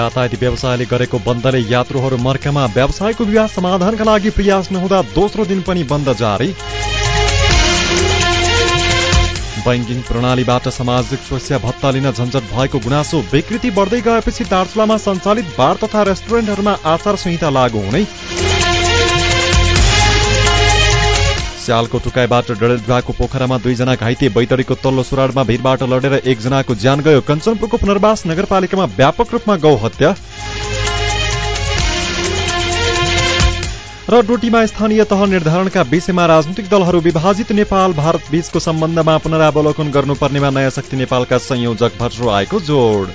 यातायात व्यवसायले गरेको बन्दले यात्रुहरू मर्कामा व्यवसायको विवाद समाधानका लागि प्रयास नहुँदा दोस्रो दिन पनि बन्द जारी। बैङ्किङ प्रणालीबाट सामाजिक सुरक्षा भत्ता लिन झन्झट भएको गुनासो विकृति बढ्दै गएपछि दार्चुलामा सञ्चालित बार तथा रेस्टुरेन्टहरूमा आचार संहिता लागू हुने स्यालको टुकाइबाट डडेलधुवाको पोखरामा दुईजना घाइते बैतडीको तल्लो सुराडमा भिरबाट लडेर एकजनाको ज्यान गयो। कञ्चनपुरको पुनर्वास नगरपालिकामा व्यापक रूपमा गौ हत्या। र डोटीमा स्थानीय तह निर्धारणका विषयमा राजनीतिक दलहरू विभाजित नेपाल भारत बीचको सम्बन्धमा पुनरावलोकन गर्नुपर्नेमा नयाँ शक्ति नेपालका संयोजक भट्टो आएको जोड।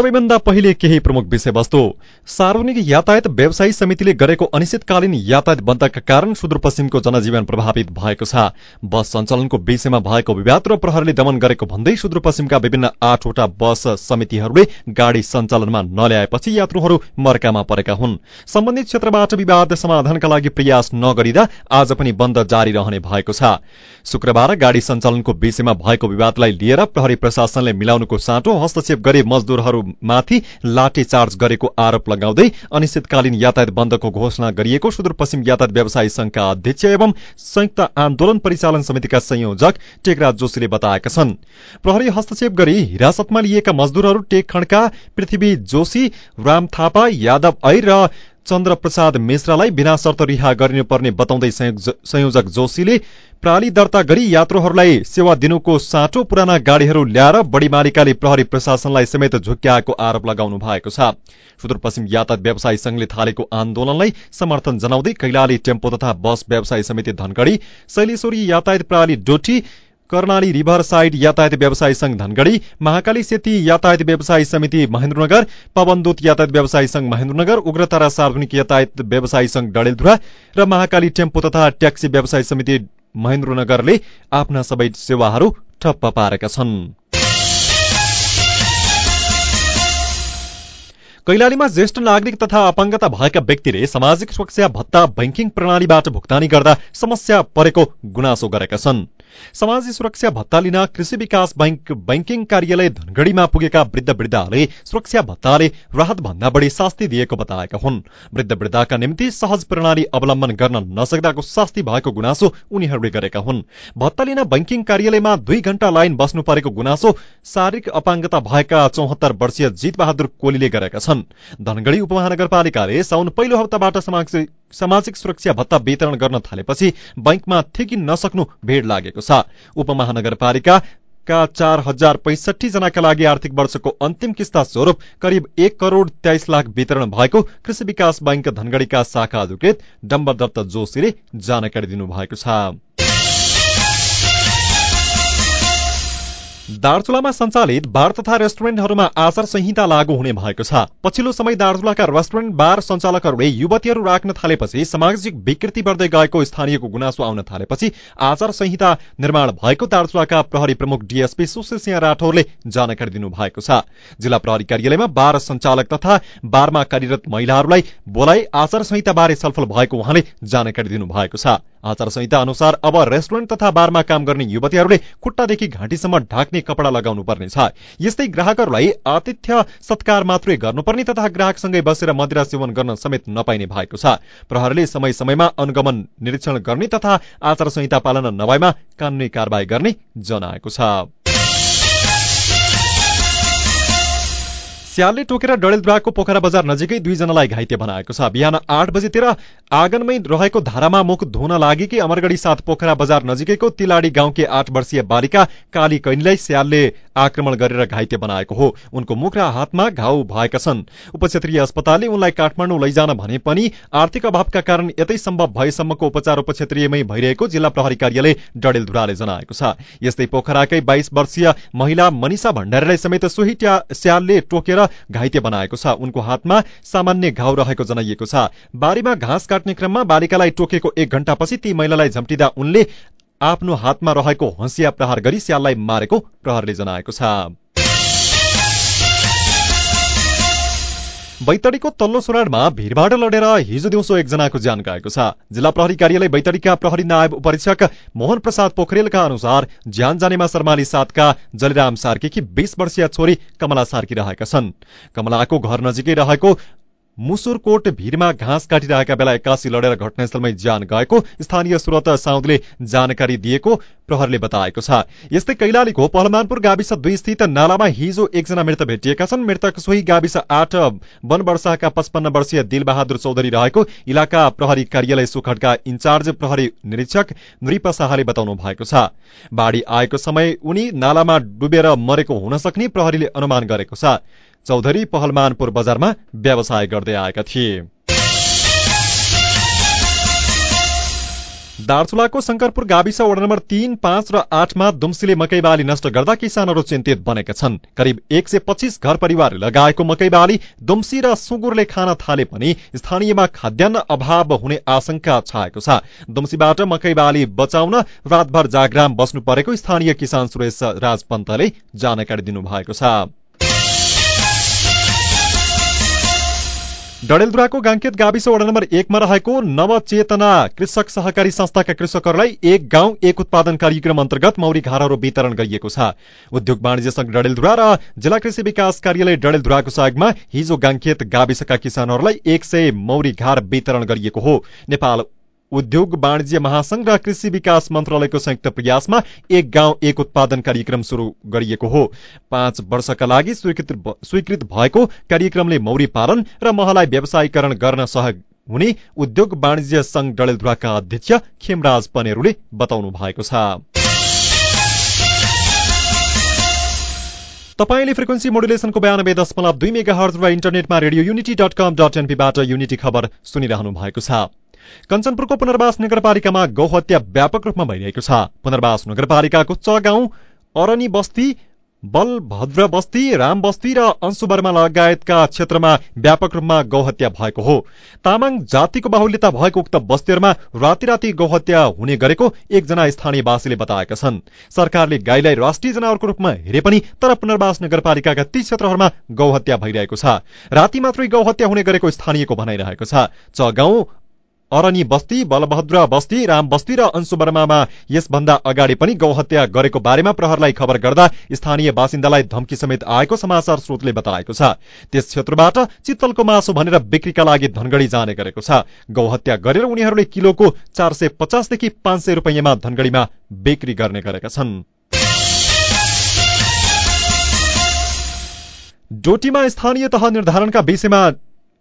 सबैभन्दा पहिले केही प्रमुख विषयवस्तु। सार्वजनिक यातायात व्यवसायी समितिले गरेको अनिश्चितकालीन यातायात बन्दका कारण सुदूरपश्चिमको जनजीवन प्रभावित भएको छ। बस सञ्चालनको विषयमा भएको विवाद र प्रहरले दमन गरेको भन्दै सुदूरपश्चिमका विभिन्न आठवटा बस समितिहरूले गाड़ी सञ्चालनमा नल्याएपछि यात्रुहरू मर्कामा परेका हुन्। सम्बन्धित क्षेत्रबाट विवाद समाधानका लागि प्रयास नगरिँदा आज पनि बन्द जारी रहने भएको छ। शुक्रबार गाड़ी सञ्चालनको विषयमा भएको विवादलाई लिएर प्रहरी प्रशासनले मिलाउनुको साटो हस्तक्षेप गरी मजदूरहरूमाथि लाठी चार्ज गरेको आरोप लगाउँदै अनिश्चितकालीन यातायात बन्दको घोषणा गरिएको सुदूरपश्चिम यातायात व्यवसायी संघका अध्यक्ष एवं संयुक्त आन्दोलन परिचालन समितिका संयोजक टेकराज जोशीले बताएका छन्। प्रहरी हस्तक्षेप गरी हिरासतमा लिएका मजदूरहरू टेक खण्डका पृथ्वी जोशी राम थापा यादव ऐर र चन्द्र प्रसाद मिश्रालाई बिना शर्त रिहा गरिनुपर्ने बताउँदै संयोजक जोशीले प्राली दर्ता गरी यात्रुहरूलाई सेवा दिनुको साँचो पुराना गाड़ीहरू ल्याएर बढी मालिकाले प्रहरी प्रशासनलाई समेत झुक्क्याएको आरोप लगाउनु भएको छ। सुदूरपश्चिम यातायात व्यवसायी संघले थालेको आन्दोलनलाई समर्थन जनाउँदै कैलाली टेम्पो तथा बस व्यवसायी समिति धनगढ़ी शैलेश्वरी यातायात प्रणाली डोटी कर्णाली रिभर साइड यातायात व्यवसायी संघ धनगढ़ी महाकाली सेती यातायात व्यवसायी समिति महेन्द्रनगर पवनदूत यातायात व्यवसायी संघ महेन्द्रनगर उग्रतारा सार्वजनिक यातायात व्यवसायी संघ डडेलधुरा र महाकाली टेम्पो तथा ट्याक्सी व्यवसायी समिति महेन्द्रनगरले आफ्ना सबै सेवाहरू ठप्प पारेका छन्। कैलालीमा ज्येष्ठ नागरिक तथा अपाङ्गता भएका व्यक्तिले सामाजिक सुरक्षा भत्ता बैंकिङ प्रणालीबाट भुक्तानी गर्दा समस्या परेको गुनासो गरेका छन्। समाज सुरक्षा भत्ता लिन कृषि विकास बैंक बैंकिङ कार्यालय धनगढ़ीमा पुगेका वृद्ध वृद्धाले सुरक्षा भत्ताले राहत भन्दा बढ़ी शास्ति दिएको बताएका हुन्। वृद्ध वृद्धाका निम्ति सहज प्रणाली अवलम्बन गर्न नसक्दाको शास्ति भएको गुनासो उनीहरूले गरेका हुन्। भत्ता लिन बैंकिङ कार्यालयमा दुई घण्टा लाइन बस्नु परेको गुनासो शारीरिक अपाङ्गता भएका चौहत्तर वर्षीय जीत बहादुर कोलीले गरेका छन्। धनगढ़ी उपमहानगरपालिकाले साउन पहिलो हप्ताबाट सामाजिक सुरक्षा भत्ता वितरण गर्न थालेपछि बैंकमा थेकिन नसक्नु भेड लागेको छ। उपमहानगरपालिका का चार हजार पैसठी जनाका लागि आर्थिक वर्षको अन्तिम किस्ता स्वरूप करिब एक करोड़ तेइस लाख वितरण भएको कृषि विकास बैंक धनगढ़ीका शाखा अधिकृत डम्बरदत्त जोशीले जानकारी दिनुभएको छ। दार्चुलामा सञ्चालित बार तथा रेस्टुरेन्टहरूमा आचार संहिता लागू हुने भएको छ। पछिल्लो समय दार्चुलाका रेस्टुरेन्ट बार सञ्चालकहरूले युवतीहरू राख्न थालेपछि सामाजिक विकृति बढ्दै गएको स्थानीयको गुनासो आउन थालेपछि आचार संहिता निर्माण भएको दार्चुलाका प्रहरी प्रमुख डीएसपी सुशील सिंह राठौरले जानकारी दिनुभएको छ। जिल्ला प्रहरी कार्यालयमा बार सञ्चालक तथा बारमा कार्यरत महिलाहरूलाई बोलाइ आचार संहिता बारे छलफल भएको उहाँले जानकारी दिनुभएको छ। आचार संहिता अनुसार अब रेस्टुरेन्ट तथा बारमा काम गर्ने युवतीहरूले खुट्टादेखि घाँटीसम्म ढाक्ने कपडा लगाउनु पर्नेछ। यस्तै ग्राहकहरूलाई आतिथ्य सत्कार मात्रै गर्नुपर्ने तथा ग्राहकसँगै बसेर मदिरा सेवन गर्न समेत नपाइने भएको छ। प्रहरीले समय समयमा अनुगमन निरीक्षण गर्ने तथा आचार संहिता पालना नभएमा कानूनी कारवाही गर्ने जनाएको छ। स्यालले टोकेर डडेलद्वाको पोखरा बजार नजिकै दुईजनालाई घाइते बनाएको छ। बिहान आठ बजेतिर आँगनमै रहेको धारामा मुख धुन लागेकी अमरगढी साथ पोखरा बजार नजिकैको तिलाडी गाउँकी आठ वर्षीय बालिका काली कैनीलाई स्यालले आक्रमण गरेर घाइते बनाएको हो। उनको मुख र हातमा घाउ भएका छन्। उपक्षेत्रीय अस्पतालले उनलाई काठमाडौँ लैजान भने पनि आर्थिक अभावका कारण यतै सम्भव भएसम्मको उपचार उपक्षेत्रीयमै भइरहेको जिल्ला प्रहरी कार्यालय डडेलधुराले जनाएको छ। यस्तै पोखराकै बाइस वर्षीय महिला मनिषा भण्डारीलाई समेत सोही स्यालले टोकेर घाइते बनाएको छ। उनको हातमा सामान्य घाउ रहेको जनाइएको छ। बारीमा घाँस काट्ने क्रममा बालिकालाई टोकेको एक घण्टापछि ती महिलालाई झम्टिँदा उनले आफ्नो हातमा रहेको हँसिया प्रहार गरी स्याललाई मारेको प्रहरले जनाएको छ। बैतडीको तल्लो सोराडमा भिडभाड लडेर हिजो दिउँसो एकजनाको ज्यान गएको छ। जिल्ला प्रहरी कार्यालय बैतडीका प्रहरी नायब उपरीक्षक मोहन प्रसाद पोखरेलका अनुसार ज्यान जानेमा शर्माली साथका जलिराम सार्कीकी बीस वर्षीय छोरी कमला सार्की रहेका छन्। कमलाको घर नजिकै रहेको मुसुरकोट भिरमा घाँस काटिरहेका बेला एक्कासी लडेर घटनास्थलमै ज्यान गएको स्थानीय स्रोत साउदले जानकारी दिएको प्रहरले बताएको छ। यस्तै कैलालीको पहलमानपुर गाविस दुई स्थित नालामा हिजो एकजना मृत भेटिएका छन्। मृतक सोही गाविस आठ वर्षाका पचपन्न वर्षीय दिलबहादुर चौधरी रहेको इलाका प्रहरी कार्यालय सुखडका इन्चार्ज प्रहरी निरीक्षक नृप शाहले बताउनु भएको छ। बाढ़ी आएको समय उनी नालामा डुबेर मरेको हुन सक्ने प्रहरीले अनुमान गरेको छ। चौधरी पहलमानपुर बजारमा व्यवसाय गर्दै आएका थिए। दार्चुलाको शंकरपुर गाविस वडा नम्बर तीन पाँच र आठमा दुम्सीले मकै बाली नष्ट गर्दा किसानहरू चिन्तित बनेका छन्। करिब एक सय पच्चीस घर परिवार लगाएको मकै बाली दुम्सी र सुँगुरले खान थाले पनि स्थानीयमा खाद्यान्न अभाव हुने आशंका छाएको छ। दुम्सीबाट मकै बाली बचाउन रातभर जागराम बस्नु परेको स्थानीय किसान सुरेश राज पन्तले जानकारी दिनुभएको छ। डडेलधुराको गाङ्केत गाविस वडा नम्बर एकमा रहेको नवचेतना कृषक सहकारी संस्थाका कृषकहरूलाई एक गाउँ एक उत्पादन कार्यक्रम अन्तर्गत मौरी घारहरू वितरण गरिएको छ। उद्योग वाणिज्य संघ डडेलधुरा र जिल्ला कृषि विकास कार्यालय डडेलधुराको सहयोगमा हिजो गाङ्केत गाविसका किसानहरूलाई एक सय मौरी घार वितरण गरिएको हो। नेपाल उद्योग वाणिज्य महासंघ र कृषि विकास मन्त्रालयको संयुक्त प्रयासमा एक गाउँ एक उत्पादन कार्यक्रम शुरू गरिएको हो। पाँच वर्षका लागि स्वीकृत भएको कार्यक्रमले मौरी पालन र महलाई व्यवसायीकरण गर्न सहयोग हुने उद्योग वाणिज्य संघ डडेलधुराका अध्यक्ष खेमराज पनेरूले बताउनु भएको छ। तपाईँले फ्रिक्वेन्सी मोडुलेसनको बयानब्बे दशमलव दुई मेगा हर्ज र इन्टरनेटमा radio unity dot com dot एनपीबाट unity खबर सुनिरहनु भएको छ। कञ्चनपुरको पुनर्वास नगरपालिकामा गौहत्या व्यापक रूपमा भइरहेको छ। पुनर्वास नगरपालिकाको च गाउँ अरनी बस्ती बलभद्र बस्ती राम बस्ती र अंशुवर्मा लगायतका क्षेत्रमा व्यापक रूपमा गौहत्या भएको हो। तामाङ जातिको बाहुल्यता भएको उक्त बस्तीहरूमा राति राति गौहत्या हुने गरेको एकजना स्थानीयवासीले बताएका छन्। सरकारले गाईलाई राष्ट्रिय जनावरको रूपमा हेरे पनि तर पुनर्वास नगरपालिकाका ती क्षेत्रहरूमा गौहत्या भइरहेको छ। राति मात्रै गौहत्या हुने गरेको स्थानीयको भनाइरहेको छ। च गाउँ अरनी बस्ती बलभद्र बस्ती राम बस्ती र अंशुवर्मामा यसभन्दा अगाडि पनि गौहत्या गरेको बारेमा प्रहरलाई खबर गर्दा स्थानीय बासिन्दालाई धम्की समेत आएको समाचार स्रोतले बताएको छ। त्यस क्षेत्रबाट चित्तलको मासु भनेर बिक्रीका लागि धनगढ़ी जाने गरेको छ। गौहत्या गरेर उनीहरूले किलोको चार सय पचासदेखि पाँच सय रुपियाँमा धनगढ़ीमा बिक्री गर्ने गरेका छन्। डोटीमा स्थानीय तह निर्धारणका विषयमा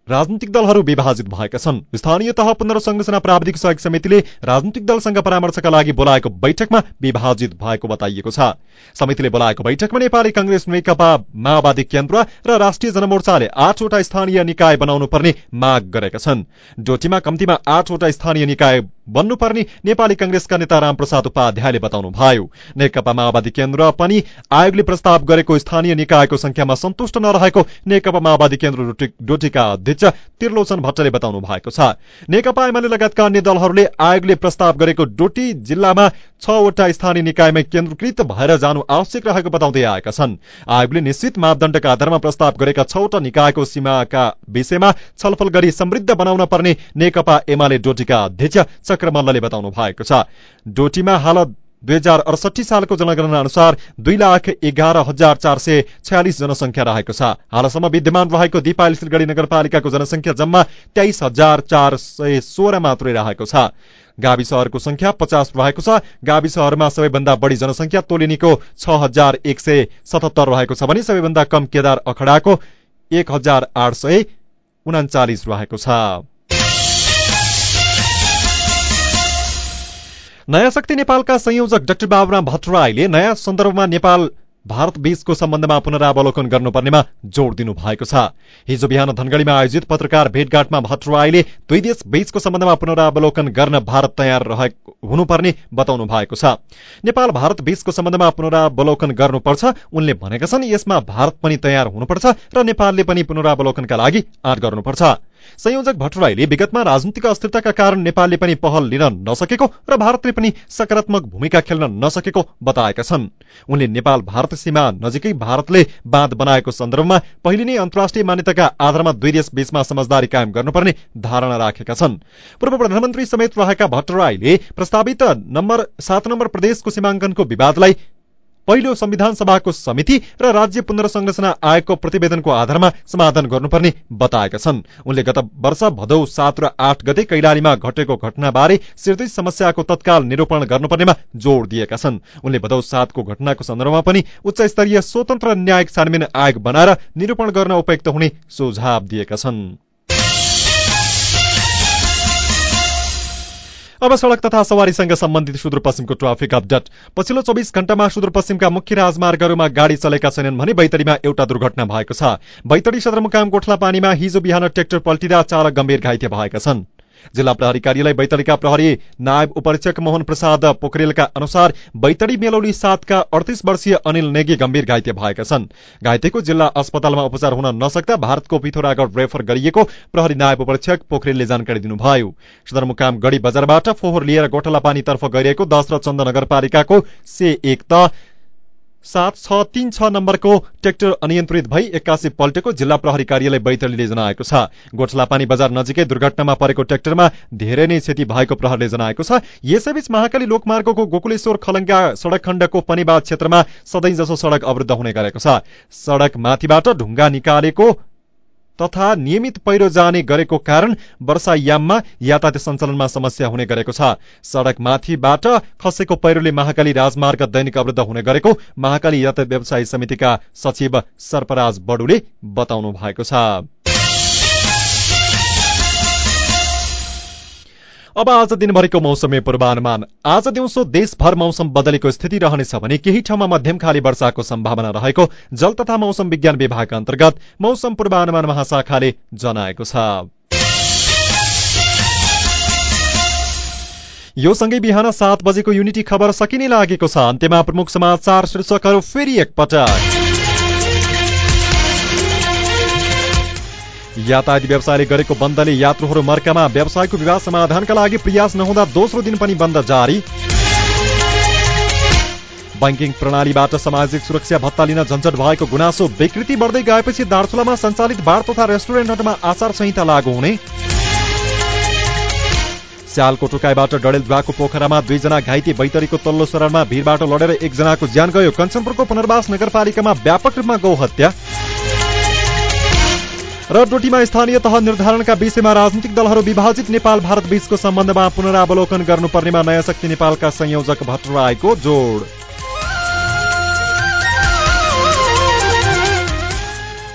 राजनीतिक दलहरू विभाजित भएका छन्। स्थानीय तह पुनर्संरचना प्राविधिक सहयोग समितिले राजनीतिक दलसँग परामर्शका लागि बोलाएको बैठकमा विभाजित भएको बताइएको छ। समितिले बोलाएको बैठकमा नेपाली कंग्रेस नेकपा माओवादी केन्द्र र राष्ट्रिय जनमोर्चाले आठवटा स्थानीय निकाय बनाउनु पर्ने माग गरेका छन्। डोटीमा कम्तीमा आठवटा स्थानीय निकाय बन्नुपर्ने नेपाली कंग्रेसका नेता रामप्रसाद उपाध्यायले बताउनु भयो नेकपा माओवादी केन्द्र पनि आयोगले प्रस्ताव गरेको स्थानीय निकायको संख्यामा सन्तुष्ट नरहेको नेकपा माओवादी केन्द्र डोटीका अध्यक्ष त्रिलोचन भट्टले बताउनु भएको छ। नेकपा एमाले लगायतका अन्य दलहरूले आयोगले प्रस्ताव गरेको डोटी जिल्लामा छवटा स्थानीय निकायमा केन्द्रीकृत भएर जानु आवश्यक रहेको बताउँदै आएका छन्। आयोगले निश्चित मापदण्डका आधारमा प्रस्ताव गरेका छवटा निकायको सीमाका विषयमा छलफल गरी समृद्ध बनाउन पर्ने नेकपा एमाले डोटीका अध्यक्ष चक्र मल्लले बताउनु भएको छ। डोटीमा हाल दुई हजार अडसठी सालको जनगणना अनुसार दुई लाख एघार हजार चार सय छयालिस जनसङ्ख्या रहेको छ। हालसम्म विद्यमान रहेको दिपायल सिलगढ़ी नगरपालिकाको जनसङ्ख्या जम्मा तेइस हजार चार सय सोह्र मात्रै रहेको छ। गाविसहरूको संख्या पचास रहेको छ। गाविसहरूमा सबैभन्दा बढी जनसङ्ख्या तोलिनीको छ हजार एक सय सतहत्तर रहेको छ भने सबैभन्दा कम केदार अखडाको एक हजार आठ सय उनाचालिस रहेको छ। नयाँ शक्ति नेपालका संयोजक डाक्टर बाबुराम भट्टराईले नयाँ सन्दर्भमा नेपाल भारत बीचको सम्बन्धमा पुनरावलोकन गर्नुपर्नेमा जोड़ दिनु भएको छ। हिजो बिहान धनगढ़ीमा आयोजित पत्रकार भेटघाटमा भट्टराईले दुई देश बीचको सम्बन्धमा पुनरावलोकन गर्न भारत तयार हुनुपर्ने बताउनु भएको छ। नेपाल भारत बीचको सम्बन्धमा पुनरावलोकन गर्नुपर्छ उनले भनेका छन् यसमा भारत पनि तयार हुनुपर्छ र नेपालले पनि पुनरावलोकनका लागि आँट गर्नुपर्छ। संयोजक भट्टराईले विगतमा राजनीतिक अस्थिरताका कारण नेपालले पनि पहल लिन नसकेको र भारतले पनि सकारात्मक भूमिका खेल्न नसकेको बताएका छन्। उनले नेपाल भारत सीमा नजिकै भारतले बाँध बनाएको सन्दर्भमा पहिले नै अन्तर्राष्ट्रिय मान्यताका आधारमा दुई देश बीचमा समझदारी कायम गर्नुपर्ने धारणा राखेका छन्। पूर्व प्रधानमन्त्री समेत रहेका भट्टराईले प्रस्तावित नम्बर सात नम्बर प्रदेशको सीमाङ्कनको विवादलाई पहिलो संविधान सभाको समिति र राज्य पुनर्संरचना आयोगको प्रतिवेदनको आधारमा समाधान गर्नुपर्ने बताएका छन्। उनले गत वर्ष भदौ सात र आठ गते कैलालीमा घटेको घटनाबारे सिर्दै समस्याको तत्काल निरूपण गर्नुपर्नेमा जोड़ दिएका छन्। उनले भदौ सातको घटनाको सन्दर्भमा पनि उच्च स्तरीय स्वतन्त्र न्यायिक छानबिन आयोग बनाएर निरूपण गर्न उपयुक्त हुने सुझाव दिएका छन्। अब सड़क तथा सवारीसँग सम्बन्धित सुदूरपश्चिमको ट्राफिक अपडेट। पछिल्लो चौबिस घण्टामा सुदूरपश्चिमका मुख्य राजमार्गहरूमा गाड़ी चलेका छैनन् भने बैतडीमा एउटा दुर्घटना भएको छ। बैतडी सदरमुकाम गोठला पानीमा हिजो बिहान ट्रेक्टर पल्टिँदा चालक गम्भीर घाइते भएका छन्। जिल्ला प्रहरी कार्यालय बैतडीका प्रहरी नायब उपरीक्षक मोहन प्रसाद पोखरेलका अनुसार बैतडी मेलौली सातका अडतिस वर्षीय अनिल नेगी गम्भीर घाइते भएका छन्। घाइतेको जिल्ला अस्पतालमा उपचार हुन नसक्दा भारतको पिथोरागढ रेफर गरिएको प्रहरी नायब उपरीक्षक पोखरेलले जानकारी दिनुभयो। सदरमुकाम गढी बजारबाट फोहोर लिएर गोठला पानीतर्फ गइरहेको दश र चन्द नगरपालिकाको से एक त सात छ तीन छ नम्बरको ट्रेक्टर अनियन्त्रित भई एक्कासी पल्टेको जिल्ला प्रहरी कार्यालय बैतडीले जनाएको छ। गोठलापानी बजार नजिकै दुर्घटनामा परेको ट्रेक्टरमा धेरै नै क्षति भएको प्रहरले जनाएको छ। यसैबीच महाकाली लोकमार्गको गोकुलेश्वर खलङ्गा सड़क खण्डको पनिबाद क्षेत्रमा सधैँ जसो सड़क अवरुद्ध हुने गरेको छ। सड़क माथिबाट ढुङ्गा निकालेको तथा नियमित पहिरो जाने गरेको कारण वर्षायाममा यातायात सञ्चालनमा समस्या हुने गरेको छ। सड़क माथिबाट खसेको पहिरोले महाकाली राजमार्ग दैनिक अवरुद्ध हुने गरेको महाकाली यातायात व्यवसायी समितिका सचिव सर्पराज बडुले बताउनु भएको छ। अब आज दिनभरिको मौसमी पूर्वानुमान। आज दिउँसो देशभर मौसम बदलेको स्थिति रहनेछ भने केही ठाउँमा मध्यम खाली वर्षाको सम्भावना रहेको जल तथा मौसम विज्ञान विभाग अन्तर्गत मौसम पूर्वानुमान महाशाखाले जनाएको छ। यो सँगै बिहान सात बजेको युनिटी खबर सकिने लागेको छ। अन्त्यमा प्रमुख समाचार शीर्षकहरू फेरि एकपटक। यातायात व्यवसायले गरेको बन्दले यात्रुहरू मर्कामा व्यवसायको विवाद समाधानका लागि प्रयास नहुँदा दोस्रो दिन पनि बन्द जारी। ब्याङ्किङ प्रणालीबाट सामाजिक सुरक्षा भत्ता लिन झन्झट भएको गुनासो विकृति बढ्दै गएपछि दार्चुलामा सञ्चालित बार तथा रेस्टुरेन्टहरूमा आचार संहिता लागू हुने। स्यालको टोकाईबाट डडेलधुवाको पोखरामा दुईजना घाइते बैतरीको तल्लो शरणमा भिरबाट लडेर एकजनाको ज्यान गयो। कञ्चनपुरको पुनर्वास नगरपालिकामा व्यापक रूपमा गौ हत्या र डोटीमा स्थानीय तह निर्धारणका विषयमा राजनीतिक दलहरू विभाजित नेपाल भारत बीचको सम्बन्धमा पुनरावलोकन गर्नुपर्नेमा नयाँ शक्ति नेपालका संयोजक भट्टराईको जोड।